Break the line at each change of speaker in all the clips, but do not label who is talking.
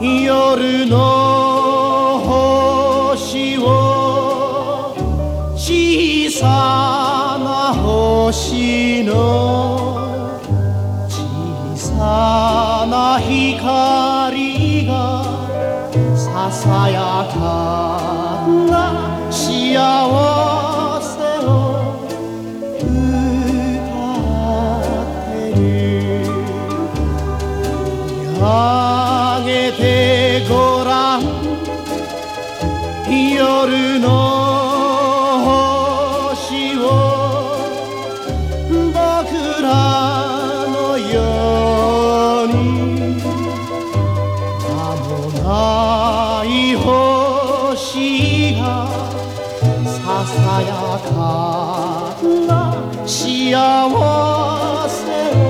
夜の星を小さな星の小さな光がささやかな幸せを歌ってる。見上げて夜の星を僕らのように。名もない星がささやかな幸せを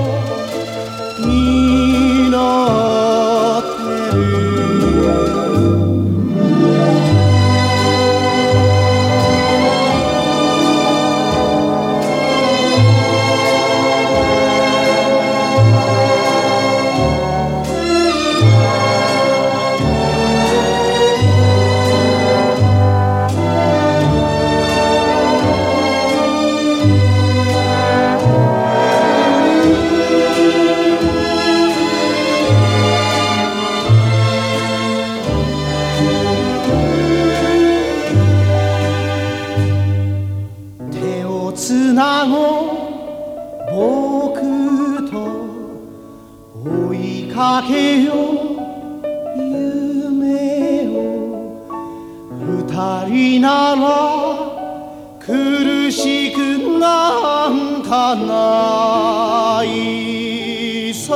僕と追いかけよう夢を二人なら苦しくなんかないさ。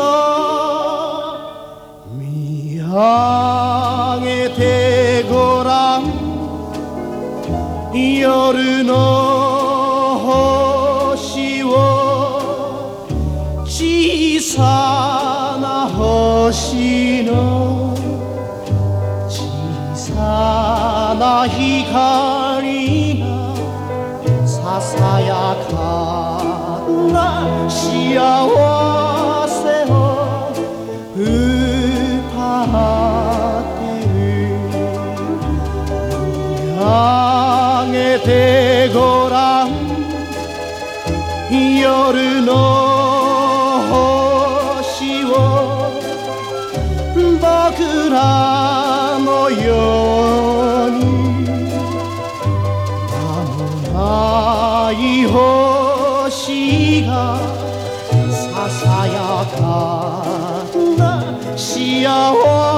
見上げてごらん。夜のさな星の小さな光がささやかな幸せを歌ってる見上げてごらん。夜のささやかな幸